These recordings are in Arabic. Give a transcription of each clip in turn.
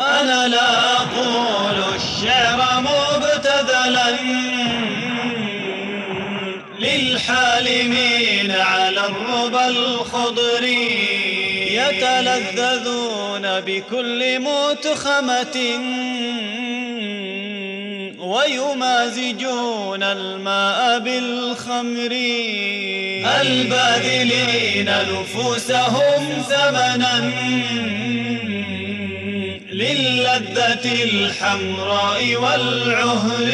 أنا لا أقول الشعر مبتذلا للحالمين على الربى الخضر يتلذذون بكل متخمة ويمازجون الماء بالخمر الباذلين نفوسهم ثمنا للذة الحمراء والعهر.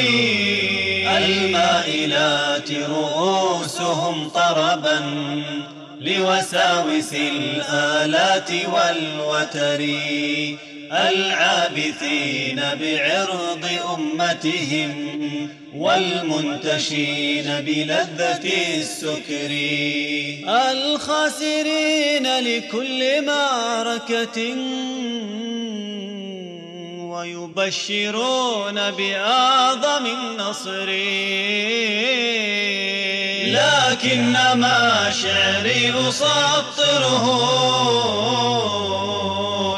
المائلات رؤوسهم طربا لوساوس الآلات والوتر. العابثين بعرض أمتهم والمنتشين بلذة السكر. الخاسرين لكل معركة. ويبشرون بأعظم النصر. لكنما شعري أسطره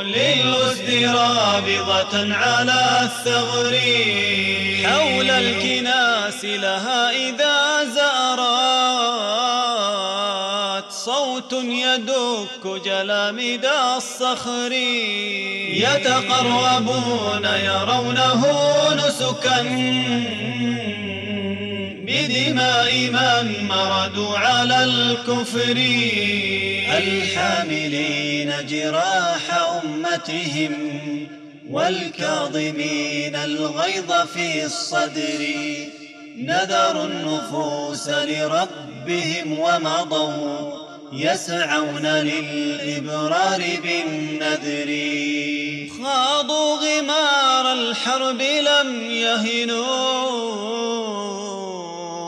للأسد رابضة على الثغر. حول الكناس لها إذا زارت صوت يدك جلامد الصخر. يتقربون يرونه نسكا. بدماء من مردوا على الكفر. الحاملين جراح أمتهم والكاظمين الغيظ في الصدر. نذروا النفوس لربهم ومضوا. يسعون للإبرار بالنذر. خاضوا غمار الحرب لم يهنوا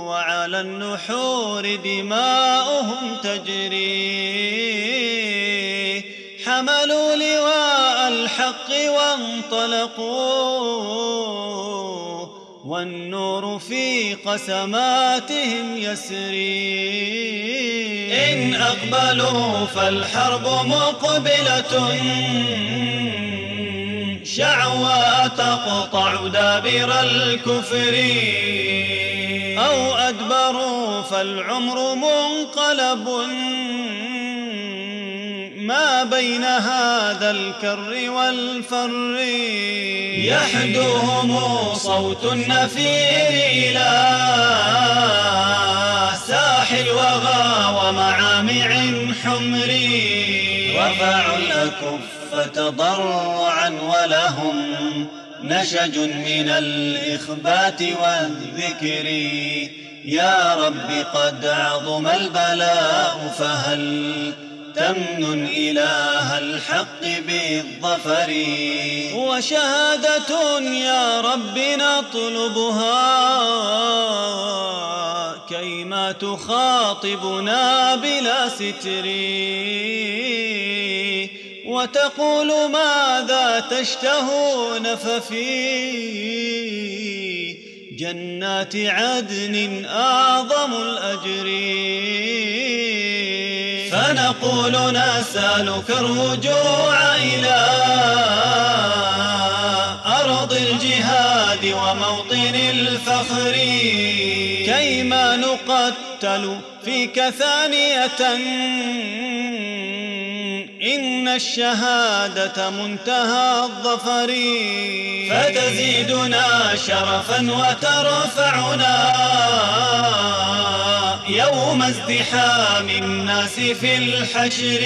وعلى النحور دماؤهم تجري. حملوا لواء الحق وانطلقوا والنور في قسماتهم يسري. إن أقبلوا فالحرب مقبلة. شعوى تقطع دابر الكفر. أو أدبروا فالعمر منقلب. ما بين هذا الكر والفر. يحدوهم صوت النفير إلى ساحل وغى ومعامع حمر رفعوا الأكف تضرعا ولهم نشج من الإخبات والذكر. يا رب قد عظم البلاء فهل تمن إله الحق بالظفر؟ وشهادة يا رب نطلبها. كيما تخاطبنا بلا ستر. وتقول ماذا تشتهون ففي جنات عدن أعظم الأجر. فنقول نسألك الرجوع إلى أرض الجهاد وموطن الفخر. كيما نقتل فيك ثانية. إن الشهادة منتهى الظفر. فتزيدنا شرفا وترفعنا يوم ازدحام الناس في الحشر.